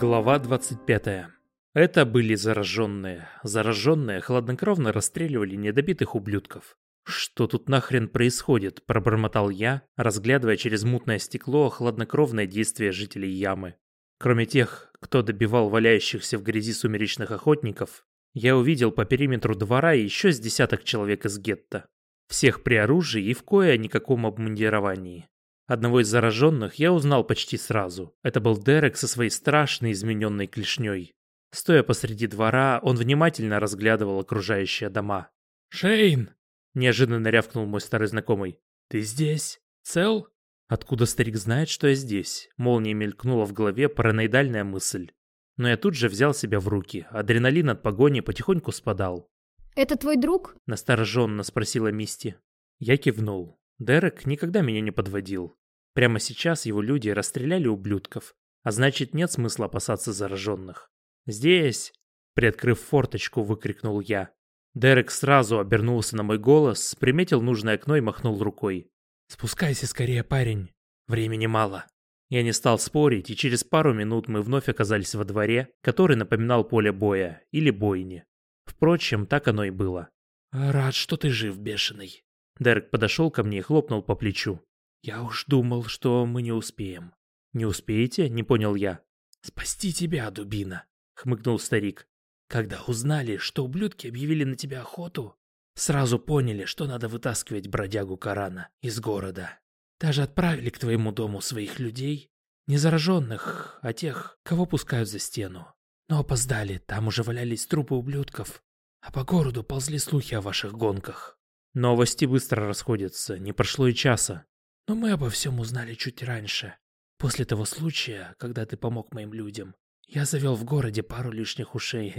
Глава 25. Это были зараженные. Зараженные хладнокровно расстреливали недобитых ублюдков. «Что тут нахрен происходит?» – пробормотал я, разглядывая через мутное стекло хладнокровное действие жителей ямы. Кроме тех, кто добивал валяющихся в грязи сумеречных охотников, я увидел по периметру двора еще с десяток человек из гетто. Всех при оружии и в кое-никаком обмундировании. Одного из зараженных я узнал почти сразу. Это был Дерек со своей страшной измененной клешней. Стоя посреди двора, он внимательно разглядывал окружающие дома. «Шейн!» – неожиданно рявкнул мой старый знакомый. «Ты здесь? Цел?» Откуда старик знает, что я здесь? Молнией мелькнула в голове параноидальная мысль. Но я тут же взял себя в руки. Адреналин от погони потихоньку спадал. «Это твой друг?» – настороженно спросила Мисти. Я кивнул. Дерек никогда меня не подводил. Прямо сейчас его люди расстреляли ублюдков, а значит нет смысла опасаться зараженных. «Здесь!» – приоткрыв форточку, выкрикнул я. Дерек сразу обернулся на мой голос, приметил нужное окно и махнул рукой. «Спускайся скорее, парень. Времени мало». Я не стал спорить, и через пару минут мы вновь оказались во дворе, который напоминал поле боя или бойни. Впрочем, так оно и было. «Рад, что ты жив, бешеный». Дерек подошел ко мне и хлопнул по плечу. Я уж думал, что мы не успеем. Не успеете? Не понял я. Спасти тебя, дубина, хмыкнул старик. Когда узнали, что ублюдки объявили на тебя охоту, сразу поняли, что надо вытаскивать бродягу Корана из города. Даже отправили к твоему дому своих людей, не зараженных, а тех, кого пускают за стену. Но опоздали, там уже валялись трупы ублюдков, а по городу ползли слухи о ваших гонках. Новости быстро расходятся, не прошло и часа. Но мы обо всем узнали чуть раньше. После того случая, когда ты помог моим людям, я завел в городе пару лишних ушей.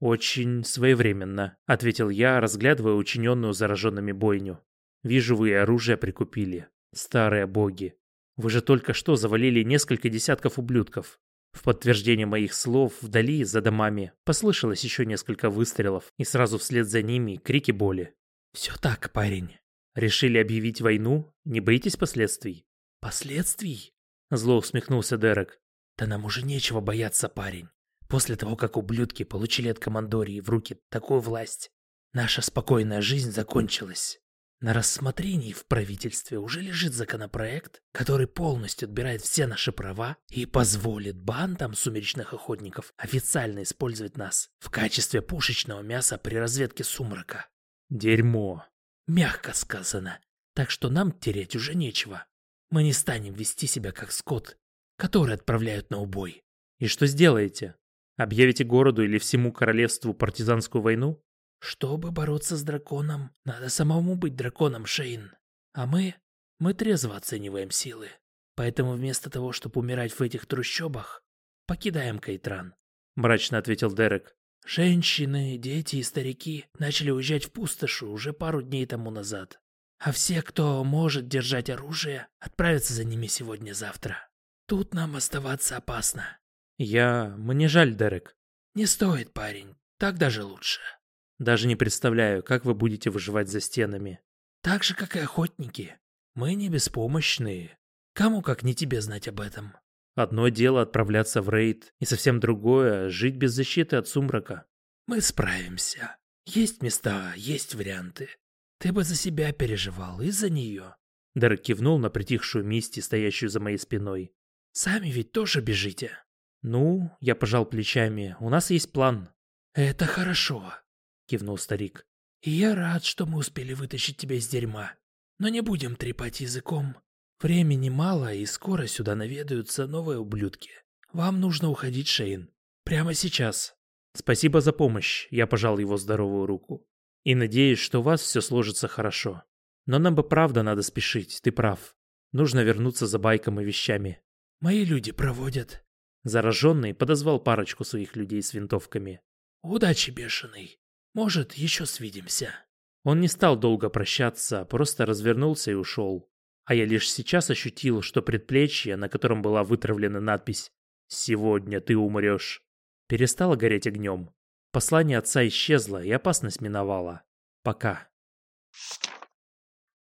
«Очень своевременно», — ответил я, разглядывая учиненную зараженными бойню. «Вижу, вы и оружие прикупили. Старые боги. Вы же только что завалили несколько десятков ублюдков». В подтверждение моих слов, вдали, за домами, послышалось еще несколько выстрелов, и сразу вслед за ними крики боли. «Все так, парень. Решили объявить войну? Не боитесь последствий? Последствий? Зло усмехнулся Дерек. Да нам уже нечего бояться, парень. После того, как ублюдки получили от командории в руки такую власть, наша спокойная жизнь закончилась. На рассмотрении в правительстве уже лежит законопроект, который полностью отбирает все наши права и позволит бандам сумеречных охотников официально использовать нас в качестве пушечного мяса при разведке сумрака. Дерьмо. Мягко сказано. Так что нам терять уже нечего. Мы не станем вести себя как скот, который отправляют на убой. И что сделаете? Объявите городу или всему королевству партизанскую войну? Чтобы бороться с драконом, надо самому быть драконом, Шейн. А мы... мы трезво оцениваем силы. Поэтому вместо того, чтобы умирать в этих трущобах, покидаем Кайтран. Мрачно ответил Дерек. Женщины, дети и старики начали уезжать в пустоши уже пару дней тому назад. А все, кто может держать оружие, отправятся за ними сегодня-завтра. Тут нам оставаться опасно. Я... Мне жаль, Дерек. Не стоит, парень. Так даже лучше. Даже не представляю, как вы будете выживать за стенами. Так же, как и охотники. Мы не беспомощные. Кому как не тебе знать об этом? Одно дело отправляться в рейд, и совсем другое — жить без защиты от сумрака. Мы справимся. Есть места, есть варианты. Ты бы за себя переживал и за нее. Дерек кивнул на притихшую Мисти, стоящую за моей спиной. Сами ведь тоже бежите. Ну, я пожал плечами. У нас есть план. Это хорошо, кивнул старик. И я рад, что мы успели вытащить тебя из дерьма. Но не будем трепать языком. Времени мало, и скоро сюда наведаются новые ублюдки. Вам нужно уходить, Шейн. Прямо сейчас. Спасибо за помощь. Я пожал его здоровую руку. И надеюсь, что у вас все сложится хорошо. Но нам бы правда надо спешить, ты прав. Нужно вернуться за байком и вещами. Мои люди проводят. Зараженный подозвал парочку своих людей с винтовками. Удачи, бешеный. Может, еще свидимся. Он не стал долго прощаться, просто развернулся и ушел. А я лишь сейчас ощутил, что предплечье, на котором была вытравлена надпись «Сегодня ты умрешь», перестало гореть огнем. Послание отца исчезло, и опасность миновала. Пока.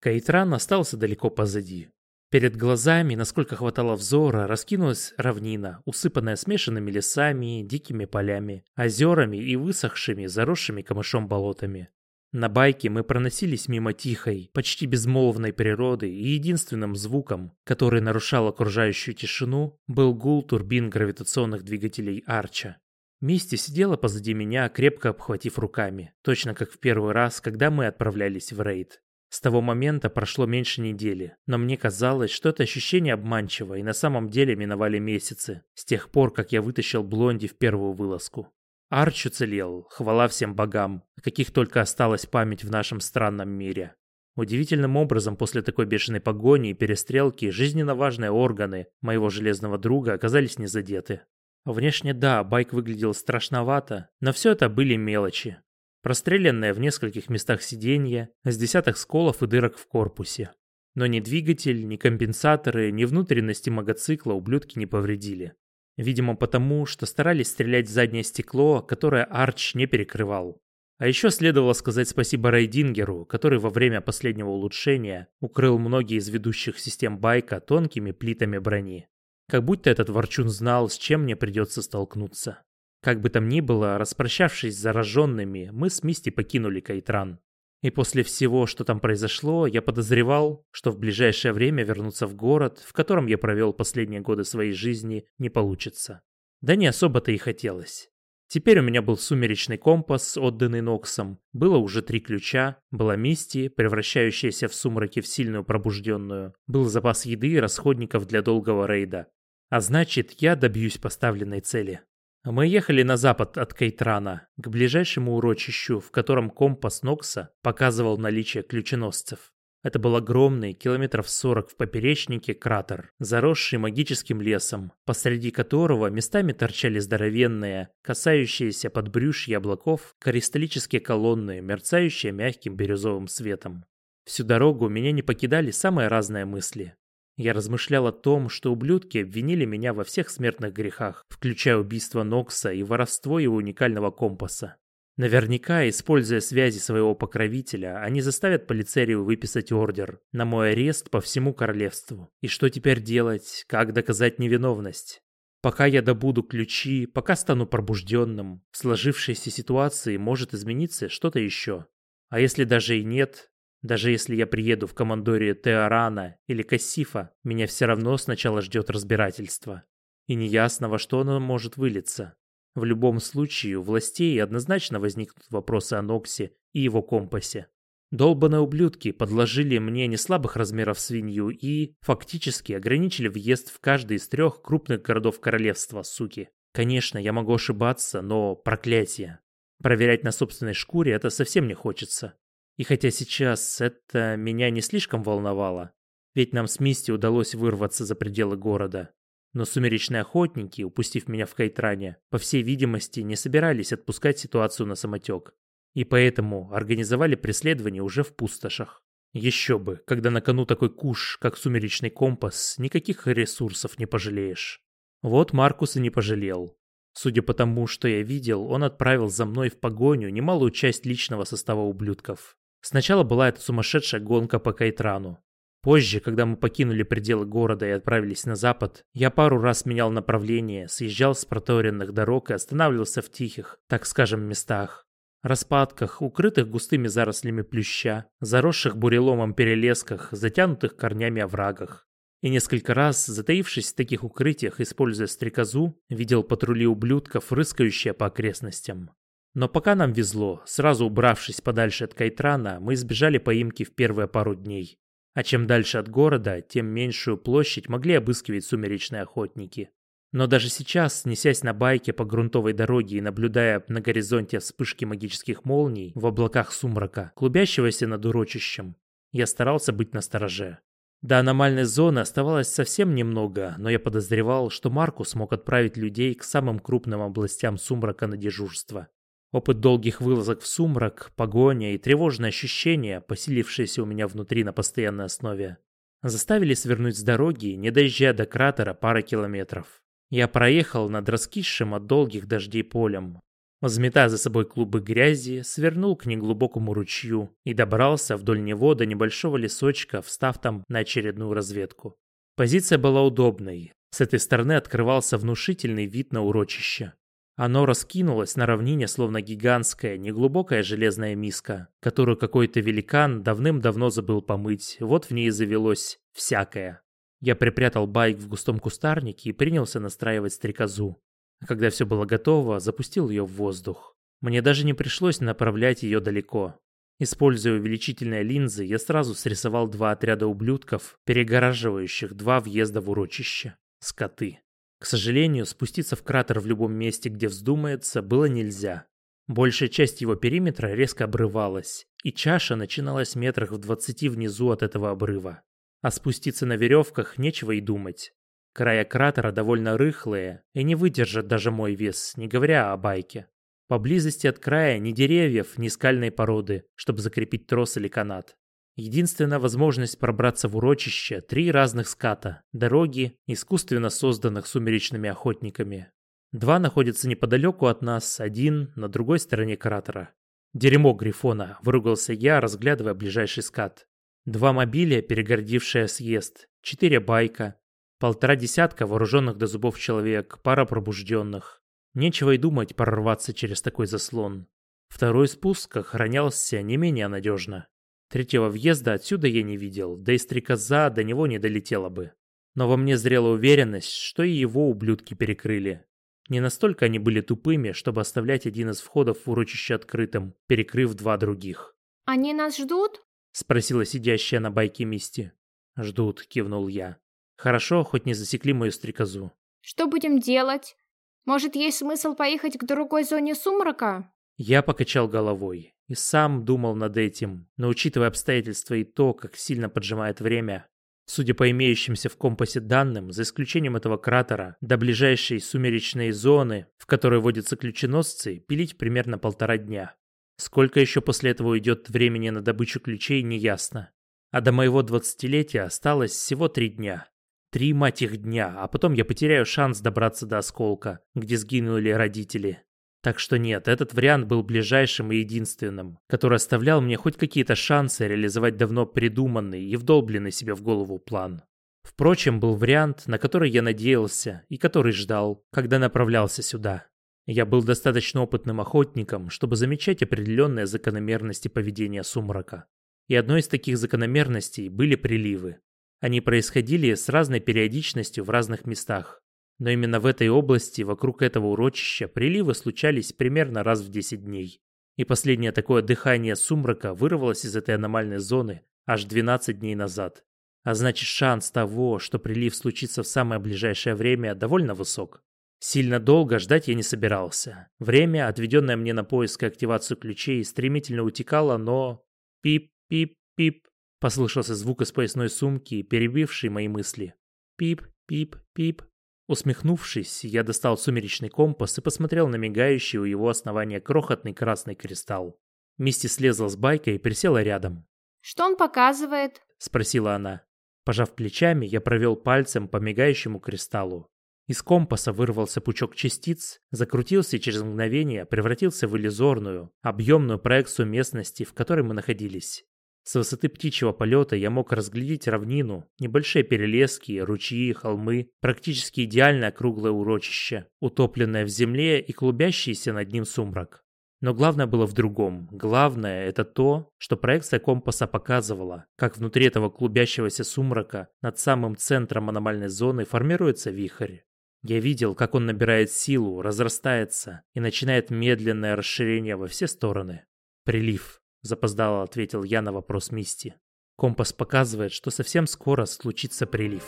Кайтран остался далеко позади. Перед глазами, насколько хватало взора, раскинулась равнина, усыпанная смешанными лесами, дикими полями, озерами и высохшими, заросшими камышом болотами. На байке мы проносились мимо тихой, почти безмолвной природы, и единственным звуком, который нарушал окружающую тишину, был гул турбин гравитационных двигателей Арча. Мисти сидела позади меня, крепко обхватив руками, точно как в первый раз, когда мы отправлялись в рейд. С того момента прошло меньше недели, но мне казалось, что это ощущение обманчиво, и на самом деле миновали месяцы, с тех пор, как я вытащил Блонди в первую вылазку. Арч уцелел, хвала всем богам, каких только осталась память в нашем странном мире. Удивительным образом после такой бешеной погони и перестрелки жизненно важные органы моего железного друга оказались не задеты. Внешне да, байк выглядел страшновато, но все это были мелочи, Простреленное в нескольких местах сиденье, с десяток сколов и дырок в корпусе. Но ни двигатель, ни компенсаторы, ни внутренности мотоцикла ублюдки не повредили. Видимо потому, что старались стрелять в заднее стекло, которое Арч не перекрывал. А еще следовало сказать спасибо Райдингеру, который во время последнего улучшения укрыл многие из ведущих систем байка тонкими плитами брони. Как будто этот ворчун знал, с чем мне придется столкнуться. Как бы там ни было, распрощавшись с зараженными, мы с Мисти покинули Кайтран. И после всего, что там произошло, я подозревал, что в ближайшее время вернуться в город, в котором я провел последние годы своей жизни, не получится. Да не особо-то и хотелось. Теперь у меня был сумеречный компас, отданный Ноксом, было уже три ключа, была Мисти, превращающаяся в сумраке в сильную пробужденную, был запас еды и расходников для долгого рейда. А значит, я добьюсь поставленной цели. Мы ехали на запад от Кейтрана, к ближайшему урочищу, в котором компас Нокса показывал наличие ключеносцев. Это был огромный, километров 40 в поперечнике, кратер, заросший магическим лесом, посреди которого местами торчали здоровенные, касающиеся подбрюшья облаков, кристаллические колонны, мерцающие мягким бирюзовым светом. Всю дорогу меня не покидали самые разные мысли. Я размышлял о том, что ублюдки обвинили меня во всех смертных грехах, включая убийство Нокса и воровство его уникального компаса. Наверняка, используя связи своего покровителя, они заставят полицерию выписать ордер на мой арест по всему королевству. И что теперь делать? Как доказать невиновность? Пока я добуду ключи, пока стану пробужденным, в сложившейся ситуации может измениться что-то еще. А если даже и нет, даже если я приеду в командорию Теорана или Кассифа, меня все равно сначала ждет разбирательство. И неясно, во что оно может вылиться. В любом случае, у властей однозначно возникнут вопросы о Ноксе и его компасе. Долбаные ублюдки подложили мне неслабых размеров свинью и, фактически, ограничили въезд в каждый из трех крупных городов королевства, суки. Конечно, я могу ошибаться, но проклятие. Проверять на собственной шкуре это совсем не хочется. И хотя сейчас это меня не слишком волновало, ведь нам с Мисти удалось вырваться за пределы города, но сумеречные охотники, упустив меня в Кайтране, по всей видимости, не собирались отпускать ситуацию на самотек. И поэтому организовали преследование уже в пустошах. Еще бы, когда на кону такой куш, как сумеречный компас, никаких ресурсов не пожалеешь. Вот Маркус и не пожалел. Судя по тому, что я видел, он отправил за мной в погоню немалую часть личного состава ублюдков. Сначала была эта сумасшедшая гонка по Кайтрану. Позже, когда мы покинули пределы города и отправились на запад, я пару раз менял направление, съезжал с проторенных дорог и останавливался в тихих, так скажем, местах. Распадках, укрытых густыми зарослями плюща, заросших буреломом перелесках, затянутых корнями оврагах. И несколько раз, затаившись в таких укрытиях, используя стрекозу, видел патрули ублюдков, рыскающие по окрестностям. Но пока нам везло, сразу убравшись подальше от Кайтрана, мы избежали поимки в первые пару дней. А чем дальше от города, тем меньшую площадь могли обыскивать сумеречные охотники. Но даже сейчас, несясь на байке по грунтовой дороге и наблюдая на горизонте вспышки магических молний в облаках сумрака, клубящегося над урочищем, я старался быть настороже. До аномальной зоны оставалось совсем немного, но я подозревал, что Маркус мог отправить людей к самым крупным областям сумрака на дежурство. Опыт долгих вылазок в сумрак, погоня и тревожные ощущения, поселившиеся у меня внутри на постоянной основе, заставили свернуть с дороги, не доезжая до кратера пары километров. Я проехал над раскисшим от долгих дождей полем, Взметая за собой клубы грязи, свернул к неглубокому ручью и добрался вдоль него до небольшого лесочка, встав там на очередную разведку. Позиция была удобной. С этой стороны открывался внушительный вид на урочище. Оно раскинулось на равнине, словно гигантская, неглубокая железная миска, которую какой-то великан давным-давно забыл помыть, вот в ней завелось всякое. Я припрятал байк в густом кустарнике и принялся настраивать стрекозу. А когда все было готово, запустил ее в воздух. Мне даже не пришлось направлять ее далеко. Используя увеличительные линзы, я сразу срисовал два отряда ублюдков, перегораживающих два въезда в урочище. Скоты. К сожалению, спуститься в кратер в любом месте, где вздумается, было нельзя. Большая часть его периметра резко обрывалась, и чаша начиналась метрах в двадцати внизу от этого обрыва. А спуститься на веревках нечего и думать. Края кратера довольно рыхлые и не выдержат даже мой вес, не говоря о байке. Поблизости от края ни деревьев, ни скальной породы, чтобы закрепить трос или канат. Единственная возможность пробраться в урочище – три разных ската, дороги, искусственно созданных сумеречными охотниками. Два находятся неподалеку от нас, один на другой стороне кратера. «Дерьмо Грифона!» – выругался я, разглядывая ближайший скат. Два мобиля, перегордившие съезд, четыре байка, полтора десятка вооруженных до зубов человек, пара пробужденных. Нечего и думать прорваться через такой заслон. Второй спуск охранялся не менее надежно. Третьего въезда отсюда я не видел, да и стрекоза до него не долетела бы. Но во мне зрела уверенность, что и его ублюдки перекрыли. Не настолько они были тупыми, чтобы оставлять один из входов в урочище открытым, перекрыв два других. «Они нас ждут?» — спросила сидящая на байке Мисти. «Ждут», — кивнул я. «Хорошо, хоть не засекли мою стрекозу». «Что будем делать? Может, есть смысл поехать к другой зоне сумрака? Я покачал головой и сам думал над этим, но учитывая обстоятельства и то, как сильно поджимает время, судя по имеющимся в компасе данным, за исключением этого кратера, до ближайшей сумеречной зоны, в которой водятся ключеносцы, пилить примерно полтора дня. Сколько еще после этого уйдет времени на добычу ключей, неясно. А до моего двадцатилетия осталось всего три дня. Три, мать их, дня, а потом я потеряю шанс добраться до осколка, где сгинули родители. Так что нет, этот вариант был ближайшим и единственным, который оставлял мне хоть какие-то шансы реализовать давно придуманный и вдолбленный себе в голову план. Впрочем, был вариант, на который я надеялся и который ждал, когда направлялся сюда. Я был достаточно опытным охотником, чтобы замечать определенные закономерности поведения сумрака. И одной из таких закономерностей были приливы. Они происходили с разной периодичностью в разных местах. Но именно в этой области, вокруг этого урочища, приливы случались примерно раз в 10 дней. И последнее такое дыхание сумрака вырвалось из этой аномальной зоны аж 12 дней назад. А значит, шанс того, что прилив случится в самое ближайшее время, довольно высок. Сильно долго ждать я не собирался. Время, отведенное мне на поиск и активацию ключей, стремительно утекало, но... Пип-пип-пип. Послышался звук из поясной сумки, перебивший мои мысли. Пип, пип, пип. Усмехнувшись, я достал сумеречный компас и посмотрел на мигающий у его основания крохотный красный кристалл. Мисти слезла с байка и присела рядом. «Что он показывает?» – спросила она. Пожав плечами, я провел пальцем по мигающему кристаллу. Из компаса вырвался пучок частиц, закрутился и через мгновение превратился в иллюзорную, объемную проекцию местности, в которой мы находились. С высоты птичьего полета я мог разглядеть равнину, небольшие перелески, ручьи, холмы, практически идеальное круглое урочище, утопленное в земле и клубящийся над ним сумрак. Но главное было в другом. Главное – это то, что проекция компаса показывала, как внутри этого клубящегося сумрака над самым центром аномальной зоны формируется вихрь. Я видел, как он набирает силу, разрастается и начинает медленное расширение во все стороны. Прилив. Запоздало ответил я на вопрос Мисти. Компас показывает, что совсем скоро случится прилив.